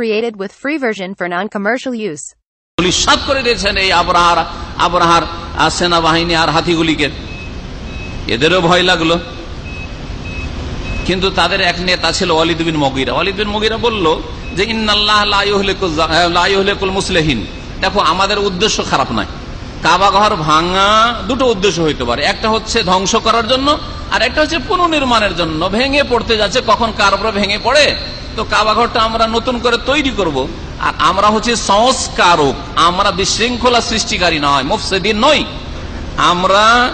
Created with free version for non-commercial use. সাত করে দিয়েছেন এই আবরাহার আবরাহার সেনাবাহিনী আর হাতিগুলিকে। এদেরও ভয় লাগল। কিন্তু তাদের এক নেতা ছিল অলিদ বিন মগিরা। অলিদ বিন মগিরা বলল যে, ইন্নাল্লাহ লাইহলেকুল মুসলেহীন। দেখো, আমাদের উদ্দেশ্য খারাপ নয়। কাবা ঘর ভাঙা দুটো উদ্দেশ্য হইতে পারে। একটা হচ্ছে ধ্বংস করার জন্য, আর একটা হচ্ছে পুনর্নির্মাণের জন্য। ভেঙে পড়তে যাচ্ছে, কখন কার উপরে ভেঙে পড়ে? তো কাবা ঘরটা আমরা নতুন করে তৈরি করব। আর আমরা হচ্ছে সংস্কারক। আমরা বিশৃঙ্খলা সৃষ্টিকারী নয়, মুফসেদিন নই। আমরা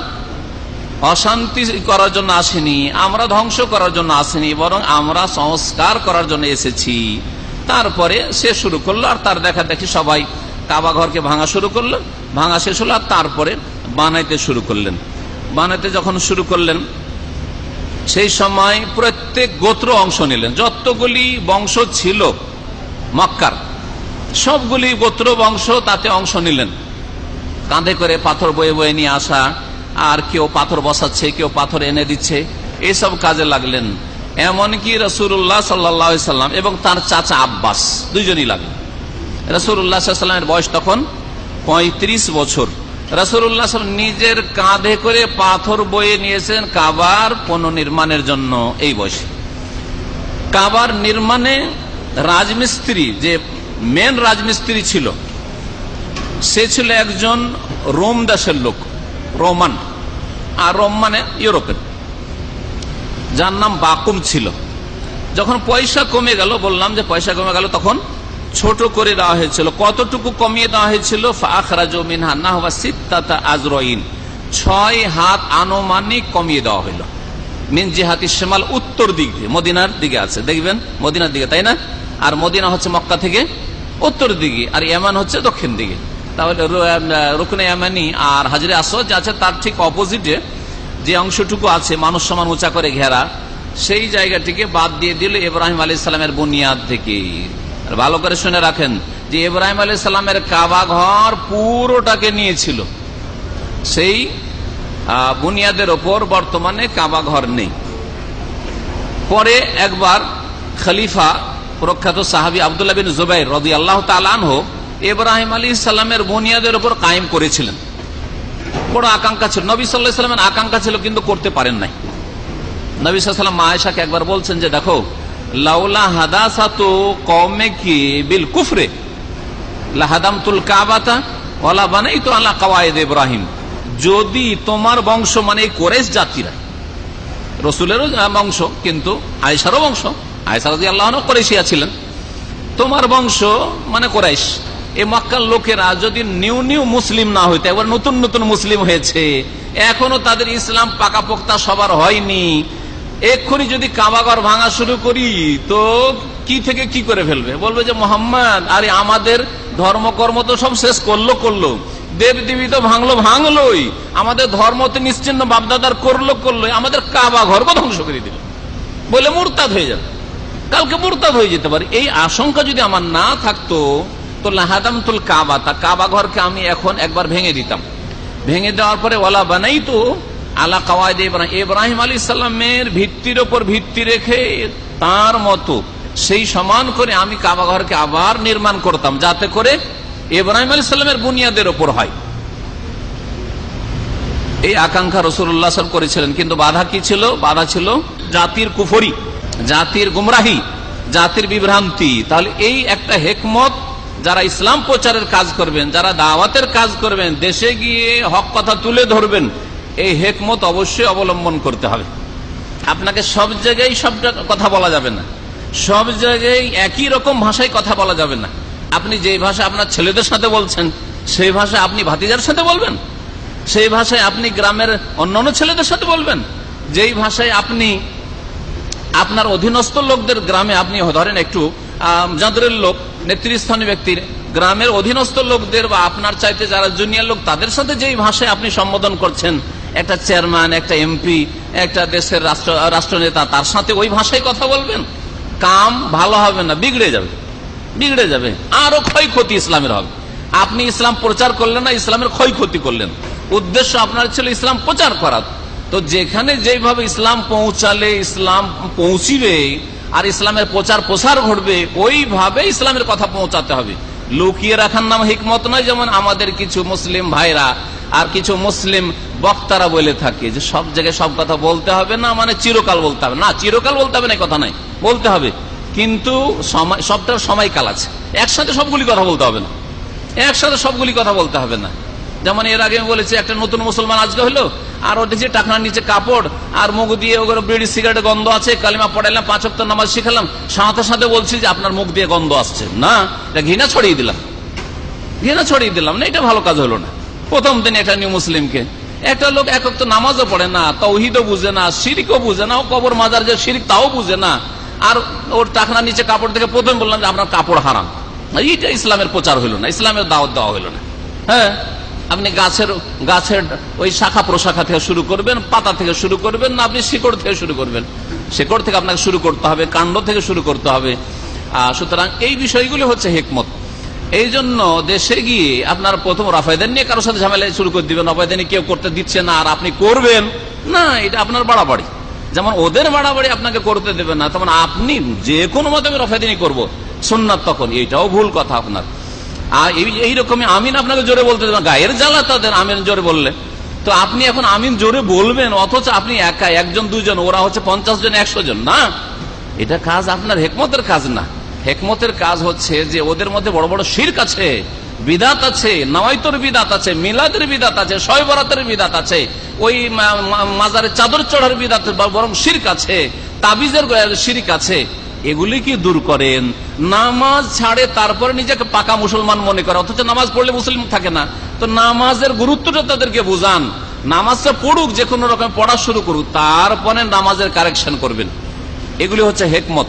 অশান্তি করার জন্য আসেনি, আমরা ধ্বংস করার জন্য আসেনি, বরং আমরা সংস্কার করার জন্য এসেছি। তারপরে সে শুরু করল, আর তার দেখা দেখি সবাই কাবা ঘরকে ভাঙা শুরু করল, ভাঙা শেষ হলো, আর তারপরে বানাইতে শুরু করলেন। বানাইতে যখন শুরু করলেন সেই সময় প্রত্যেক গোত্র অংশ নিলেন। যতগুলি বংশ ছিল মক্কার, সবগুলি গোত্র বংশ তাতে অংশ নিলেন। কাঁধে করে পাথর বয়ে বয়ে নিয়ে আসা, আর কেউ পাথর বসাচ্ছে, কেউ পাথর এনে দিচ্ছে, এসব কাজে লাগলেন। এমনকি রসুল্লাহ সাল্লাম এবং তার চাচা আব্বাস, দুইজনই লাগলেন। রসুল্লাহ সাল্লামের বয়স তখন পঁয়ত্রিশ বছর। রসুল্লাহ নিজের কাঁধে করে পাথর বয়ে নিয়েছেন কাবার পুনর্নির্মাণের জন্য এই বয়সে। কাবার নির্মাণে রাজমিস্ত্রি, যে মেন রাজমিস্ত্রি ছিল, সে ছিল একজন রোম দেশের লোক, রোমান, আর রোম মানে ইউরোপের। যার নাম বাকুম ছিল। যখন পয়সা কমে গেল, বললাম যে পয়সা কমে গেল, তখন ছোট করে দেওয়া হয়েছিল। কতটুকু কমিয়ে দেওয়া হয়েছিল? আজরইন। ছয় হাত আনুমানিক কমিয়ে দেওয়া হইল। মিন জেহাতি সেমাল উত্তর দিক দিয়ে, মদিনার দিকে আছে। দেখবেন, মদিনার দিকে, তাই না? আর মদিনা হচ্ছে মক্কা থেকে উত্তর দিকে, আর ইয়ামান হচ্ছে দক্ষিণ দিকে। তাহলে রুকনে ইয়ামানি আর হাজরে আসদ আছে, তার ঠিক অপোজিটে যে অংশটুকু আছে, মানুষ সমান উঁচা করে ঘেরা, সেই জায়গাটিকে বাদ দিয়ে দিল ইব্রাহিম আলী ইসলামের বুনিয়াদ থেকে। ভালো করে শুনে রাখেন যে ইব্রাহিম আলী সাল্লামের কাবা ঘর পুরোটাকে নিয়েছিল। সেই বুনিয়াদের ওপর বর্তমানে কাবা ঘর নেই। পরে একবার খলিফা, প্রখ্যাত সাহাবি আবদুল্লাহ বিন জুবাই রদি আল্লাহ তালানহ ইব্রাহিম আলী সাল্লামের বুনিয়াদের ওপর কায়েম করেছিলেন। বড় আকাঙ্ক্ষা ছিল। নবী সাল্লাহ সাল্লামের আকাঙ্ক্ষা ছিল, কিন্তু করতে পারেন নাই। নবী সাল্লাম মায়েশাকে একবার বলছেন যে, দেখো লাউলা হাদাসাতো কমে কি বিল কুফরে? লাহাদাম তুল কাবাতা? ওলা বানাই তো আল্লাহ কাওয়ায়দ ইব্রাহিম। যদি তোমার বংশ মানে কোরেশ জাতিরা, রসুলেরও বংশ, কিন্তু আয়সারও বংশ আয়সা রাজি আল্লাহ কোরেশিয়া ছিলেন। তোমার বংশ মানে কোরাইশ। এই মক্কার লোকেরা যদি নিউ নিউ মুসলিম না হইতে একবার নতুন নতুন মুসলিম হয়েছে। এখনও তাদের ইসলাম পাকাপোক্তা সবার হয়নি। এক্ষুনি যদি কাবাগর ভাঙা শুরু করি, তো কি থেকে কি করে ফেলবে? বলবে যে, মোহাম্মদ, আরে আমাদের ধর্মকর্ম তো সব শেষ করল করল। দেব দেবী তো ভাঙলো, ভাঙলোই। আমাদের ধর্ম তো নিশ্চিন্ন, বাপদাদার করল করল আমাদের কাবা ঘরকে ধ্বংস করে দিল। বলে মুরতাদ হয়ে যাবে। কালকে মুরতাদ হয়ে যেতে পারে। এই আশঙ্কা যদি আমার না থাকতো, তো লাহাদাম তুল কাবা, তা কাবা ঘরকে আমি এখন একবার ভেঙে দিতাম। ভেঙে দেওয়ার পরে ওলা বানাই তো আলা কাওয়ায়দ ইব্রাহিম ইব্রাহিম আলী সাল্লামের ভিত্তির ওপর ভিত্তি রেখে তার মতো সেই সমান করে আমি কাবা ঘরকে আবার নির্মাণ করতাম, যাতে করে ইব্রাহিম আলী সাল্লামের বুনিয়াদের ওপর হয়। এই আকাঙ্ক্ষা রসুল্লাহ করেছিলেন, কিন্তু বাধা কি ছিল? বাধা ছিল জাতির কুফরি, জাতির গুমরাহি, জাতির বিভ্রান্তি। তাহলে এই একটা হেকমত যারা ইসলাম প্রচারের কাজ করবেন, যারা দাওয়াতের কাজ করবেন, দেশে গিয়ে হক কথা তুলে ধরবেন এই হেকমত অবশ্যই অবলম্বন করতে হবে। আপনাকে সব জায়গায় সব কথা বলা যাবে না। সব জায়গায় একই রকম ভাষায় কথা বলা যাবে না। আপনি যে ভাষা আপনার ছেলেদের সাথে বলছেন, সেই ভাষায় আপনি ভাতিজার সাথে বলবেন? সেই ভাষায় আপনি গ্রামের অন্যান্য ছেলেদের সাথে বলবেন? যেই ভাষায় আপনি আপনার অধীনস্থ লোকদের গ্রামে আপনি ধরেন একটু যাদের লোক, নেতৃস্থানীয় ব্যক্তির গ্রামের অধীনস্থ লোকদের বা আপনার চাইতে যারা জুনিয়র লোক, তাদের সাথে যেই ভাষায় আপনি সম্বোধন করছেন একটা চেয়ারম্যান, একটা এমপি, একটা দেশের রাষ্ট্র, রাষ্ট্রনেতা, তার সাথে ওই ভাষায় কথা বলবেন? কাম ভালো হবে না, বিগড়ে যাবে। বিগড়ে যাবে। আরও ক্ষয়ক্ষতি ইসলামের হবে। আপনি ইসলাম প্রচার করলেন না, ইসলামের ক্ষয়ক্ষতি করলেন। উদ্দেশ্য আপনার ছিল ইসলাম প্রচার করা। তো যেখানে যেভাবে ইসলাম পৌঁছালে, ইসলাম পৌঁছিবে আর ইসলামের প্রচার প্রসার ঘটবে, ওইভাবে ইসলামের কথা পৌঁছাতে হবে। লুকিয়ে রাখার নাম হিকমত নয়, যেমন আমাদের কিছু মুসলিম ভাইরা আর কিছু মুসলিম বক্তারা বলে থাকে যে সব জায়গায় সব কথা বলতে হবে না মানে চিরকাল বলতে হবে। না, চিরকাল বলতে হবে না কথা নাই। বলতে হবে। কিন্তু সময়, সবটার সময়কাল আছে। একসাথে সবগুলি কথা বলতে হবে না। একসাথে সবগুলি কথা বলতে হবে না। যেমন এর আগে বলেছি, একটা নতুন মুসলমান আজকে হলো, আর ও দেখছি টাকনার নিচে কাপড়, আর মুখ দিয়ে ওগুলো বিড়ি সিগারেট গন্ধ আছে, কালিমা পড়াইলাম, পাঁচ অক্ট নামাজ শিখালাম, সাথে সাথে বলছি যে আপনার মুখ দিয়ে গন্ধ আসছে। না, এটা ঘৃণা ছড়িয়ে দিলাম। ঘৃণা ছড়িয়ে দিলাম না, এটা ভালো কাজ হলো না। প্রথম দিন এটা নিয়ে মুসলিমকে। একটা লোক এক তো নামাজও পড়ে না, তৌহিদও বুঝে না সিরিকও বুঝে না, ও কবর মাজার যে সিরিক তাও বুঝে না। আর ওর টাকনার নিচে কাপড় থেকে প্রথম বললাম যে আপনার কাপড় হারাম। এইটা ইসলামের প্রচার হইল না, ইসলামের দাওয়াত দেওয়া হইল না। হ্যাঁ? আপনি গাছের গাছের ওই শাখা প্রশাখা থেকে শুরু করবেন, পাতা থেকে শুরু করবেন না, আপনি শিকড় থেকে শুরু করবেন। শিকড় থেকে আপনাকে শুরু করতে হবে, কাণ্ড থেকে শুরু করতে হবে। সুতরাং এই বিষয়গুলি হচ্ছে হেকমত। এই জন্য দেশে গিয়ে আপনার প্রথম রাফায়দান নিয়ে কারোর সাথে ঝামেলা শুরু করে দিবেন রাফায়দানি কেউ করতে দিচ্ছে না, আর আপনি করবেন। না, এটা আপনার বাড়াবাড়ি। যেমন ওদের বাড়াবাড়ি আপনাকে করতে দেবে না, তেমন আপনি যে কোনো মতে আমি রফায়দানি করব। সুন্নাত তখন এইটাও ভুল কথা আপনার। আর এই- এইরকমই আমিন আপনাকে জোরে বলতে দেবেন গায়ের জ্বালা তাদের আমিন জোরে বললে। তো আপনি এখন আমিন জোরে বলবেন, অথচ আপনি একা, একজন দুজন ওরা হচ্ছে পঞ্চাশ জন, একশো জন, না? এটা কাজ আপনার হেকমতের কাজ না। হেকমতের কাজ হচ্ছে যে ওদের মধ্যে বড় বড় শির্ক আছে, বিদাত আছে, নওয়াইতর বিদাত আছে, মিলাদের বিদাত আছে শয় বরাতের বিদাত আছে, ওই মাজারে চাদর চড়ার বিদাত বরং শির্ক আছে, তাবিজের শিরিক আছে, এগুলি কি দূর করেন? নামাজ ছাড়ে তারপরে নিজেকে পাকা মুসলমান মনে করে, অথচ নামাজ পড়লে মুসলিম থাকে না। তো নামাজের গুরুত্বটা তাদেরকে বুঝান। নামাজটা পড়ুক, যে কোনো রকম পড়া শুরু করুক, তারপরে নামাজের কারেকশন করবেন। এগুলি হচ্ছে হেকমত।